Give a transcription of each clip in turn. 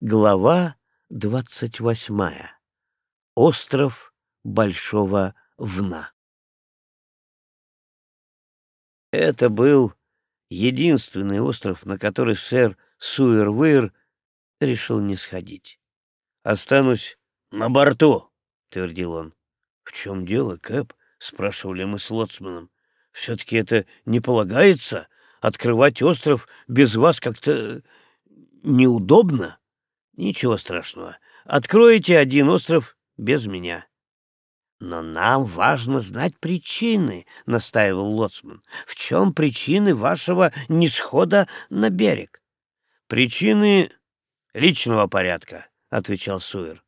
Глава двадцать восьмая. Остров Большого Вна. Это был единственный остров, на который сэр Суэрвейр решил не сходить. «Останусь на борту», — твердил он. «В чем дело, Кэп?» — спрашивали мы с лоцманом. «Все-таки это не полагается? Открывать остров без вас как-то неудобно?» Ничего страшного. Откроете один остров без меня. Но нам важно знать причины, настаивал лоцман. В чем причины вашего нисхода на берег? Причины личного порядка, отвечал Суэр.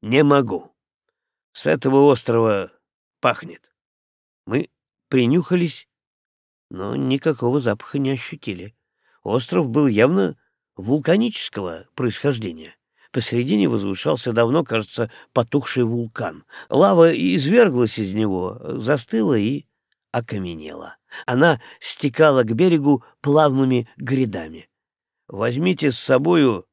Не могу. С этого острова пахнет. Мы принюхались, но никакого запаха не ощутили. Остров был явно вулканического происхождения. Посередине возвышался давно, кажется, потухший вулкан. Лава изверглась из него, застыла и окаменела. Она стекала к берегу плавными грядами. «Возьмите с собою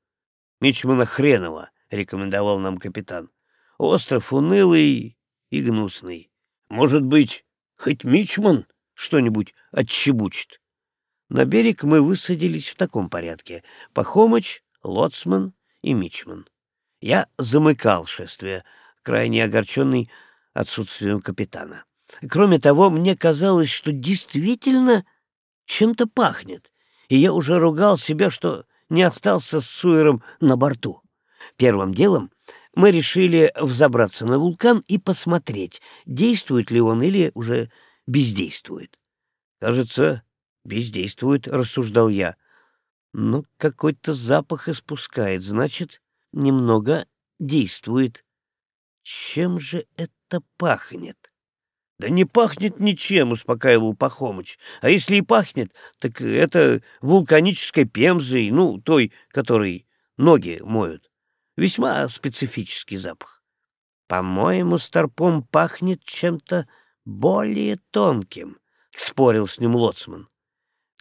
Мичмана Хренова», — рекомендовал нам капитан. «Остров унылый и гнусный. Может быть, хоть Мичман что-нибудь отщебучит?» На берег мы высадились в таком порядке. Пахомыч, Лоцман и Мичман. Я замыкал шествие, крайне огорченный отсутствием капитана. Кроме того, мне казалось, что действительно чем-то пахнет, и я уже ругал себя, что не остался с Суэром на борту. Первым делом мы решили взобраться на вулкан и посмотреть, действует ли он или уже бездействует. Кажется, «Бездействует», — рассуждал я. «Но какой-то запах испускает, значит, немного действует. Чем же это пахнет?» «Да не пахнет ничем», — успокаивал Пахомыч. «А если и пахнет, так это вулканической пемзой, ну, той, которой ноги моют. Весьма специфический запах. По-моему, старпом пахнет чем-то более тонким», — спорил с ним Лоцман.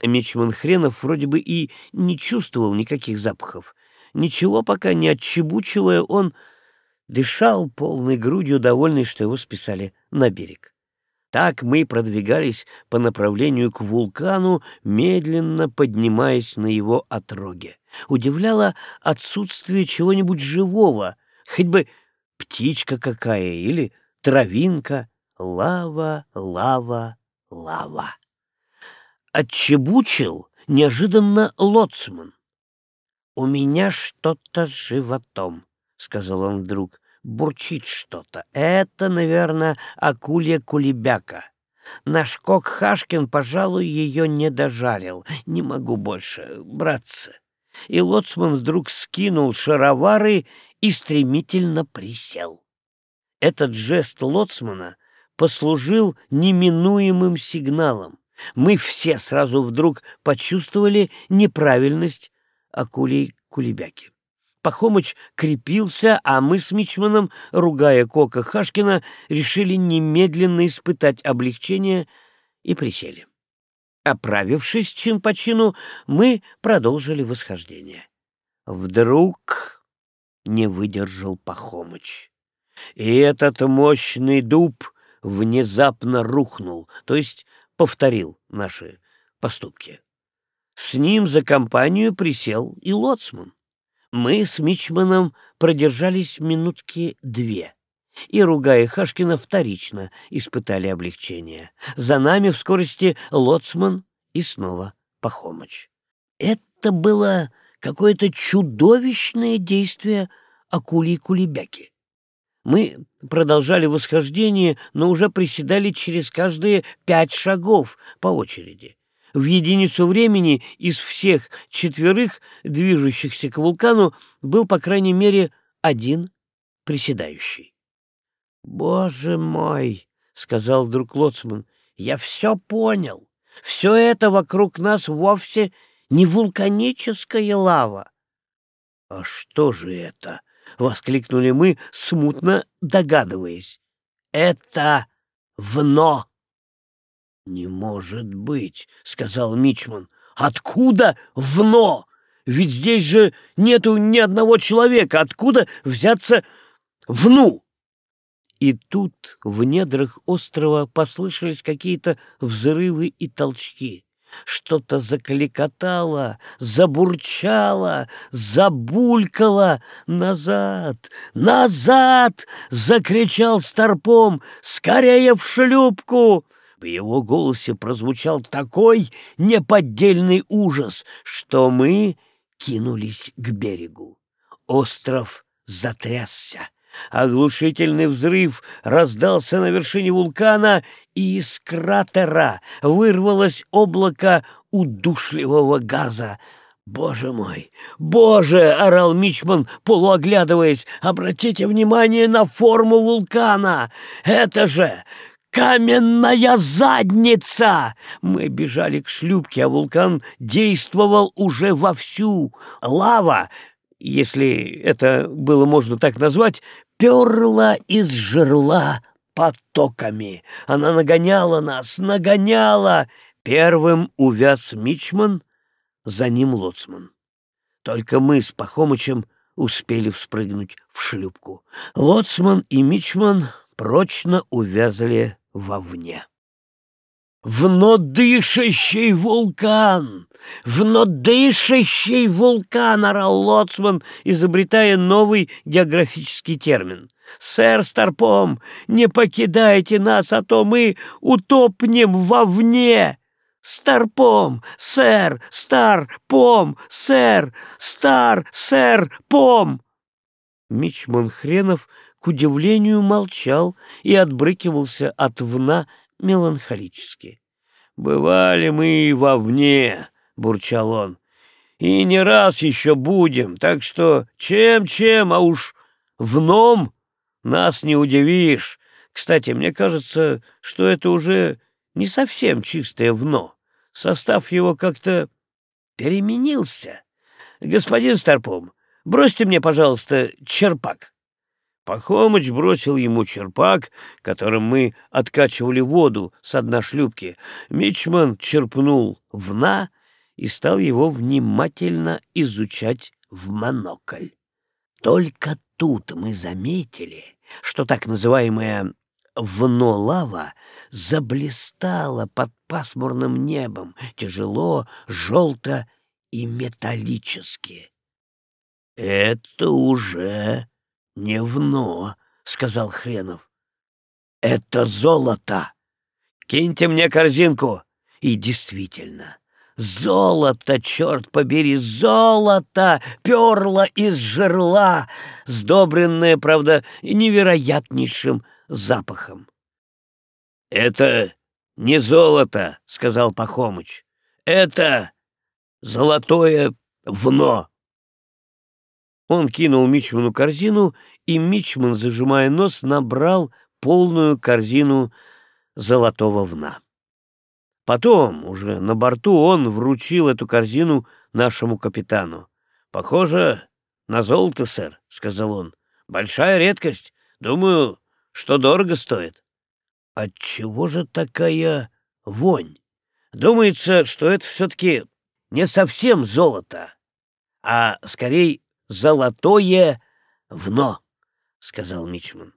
Мичман Хренов вроде бы и не чувствовал никаких запахов. Ничего пока не отчебучивая, он дышал полной грудью, довольный, что его списали на берег. Так мы продвигались по направлению к вулкану, медленно поднимаясь на его отроге. Удивляло отсутствие чего-нибудь живого, хоть бы птичка какая или травинка. Лава, лава, лава отчебучил неожиданно лоцман. «У меня что-то с животом», — сказал он вдруг. «Бурчит что-то. Это, наверное, акулья кулебяка. Наш кок Хашкин, пожалуй, ее не дожарил. Не могу больше, братцы». И лоцман вдруг скинул шаровары и стремительно присел. Этот жест лоцмана послужил неминуемым сигналом мы все сразу вдруг почувствовали неправильность акулей кулебяки. Пахомыч крепился, а мы с Мичманом, ругая Кока Хашкина, решили немедленно испытать облегчение и присели. Оправившись чин по чину, мы продолжили восхождение. Вдруг не выдержал Пахомыч. И этот мощный дуб внезапно рухнул, то есть повторил наши поступки. С ним за компанию присел и лоцман. Мы с Мичманом продержались минутки две, и, ругая Хашкина, вторично испытали облегчение. За нами в скорости лоцман и снова Пахомыч. Это было какое-то чудовищное действие акулий-кулебяки. Мы продолжали восхождение, но уже приседали через каждые пять шагов по очереди. В единицу времени из всех четверых, движущихся к вулкану, был, по крайней мере, один приседающий. «Боже мой!» — сказал друг Лоцман. «Я все понял. Все это вокруг нас вовсе не вулканическая лава». «А что же это?» — воскликнули мы, смутно догадываясь. «Это вно!» «Не может быть!» — сказал Мичман. «Откуда вно? Ведь здесь же нету ни одного человека. Откуда взяться вну?» И тут в недрах острова послышались какие-то взрывы и толчки. Что-то закликотало, забурчало, забулькало. «Назад! Назад!» — закричал Старпом. «Скорее в шлюпку!» В его голосе прозвучал такой неподдельный ужас, что мы кинулись к берегу. Остров затрясся. Оглушительный взрыв раздался на вершине вулкана, и из кратера вырвалось облако удушливого газа. «Боже мой! Боже!» — орал Мичман, полуоглядываясь. «Обратите внимание на форму вулкана! Это же каменная задница!» Мы бежали к шлюпке, а вулкан действовал уже вовсю. Лава если это было можно так назвать, перла из жерла потоками. Она нагоняла нас, нагоняла. Первым увяз Мичман, за ним лоцман. Только мы с Пахомычем успели вспрыгнуть в шлюпку. Лоцман и Мичман прочно увязли вовне. «Внодышащий вулкан! Внодышащий вулкан!» — орал Лоцман, изобретая новый географический термин. «Сэр Старпом, не покидайте нас, а то мы утопнем вовне!» «Старпом! Сэр! Стар-пом! Сэр! Стар! Сэр! Пом!» Мичман Хренов, к удивлению, молчал и отбрыкивался от вна меланхолически. «Бывали мы и вовне», — бурчал он, — «и не раз еще будем, так что чем-чем, а уж вном нас не удивишь. Кстати, мне кажется, что это уже не совсем чистое вно. Состав его как-то переменился. Господин Старпом, бросьте мне, пожалуйста, черпак». Пахомыч бросил ему черпак, которым мы откачивали воду с дна шлюпки. Мичман черпнул вна и стал его внимательно изучать в монокль. Только тут мы заметили, что так называемая вно-лава заблистала под пасмурным небом, тяжело, желто и металлически. «Это уже «Не вно», — сказал Хренов. «Это золото! Киньте мне корзинку!» И действительно, золото, черт побери, золото перло из жерла, сдобренное, правда, невероятнейшим запахом. «Это не золото», — сказал Пахомыч. «Это золотое вно». Он кинул Мичману корзину, и Мичман, зажимая нос, набрал полную корзину золотого вна. Потом, уже на борту, он вручил эту корзину нашему капитану. «Похоже на золото, сэр», — сказал он. «Большая редкость. Думаю, что дорого стоит». «Отчего же такая вонь? Думается, что это все-таки не совсем золото, а скорее золотое вно, — сказал Мичман.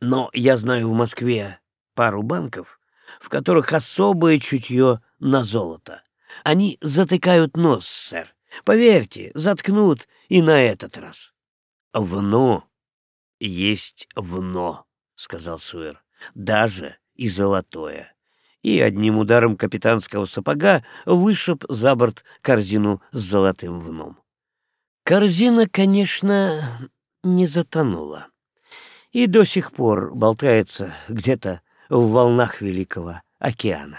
Но я знаю в Москве пару банков, в которых особое чутье на золото. Они затыкают нос, сэр. Поверьте, заткнут и на этот раз. — Вно есть вно, — сказал Суэр, — даже и золотое. И одним ударом капитанского сапога вышиб за борт корзину с золотым вном. Корзина, конечно, не затонула и до сих пор болтается где-то в волнах Великого океана.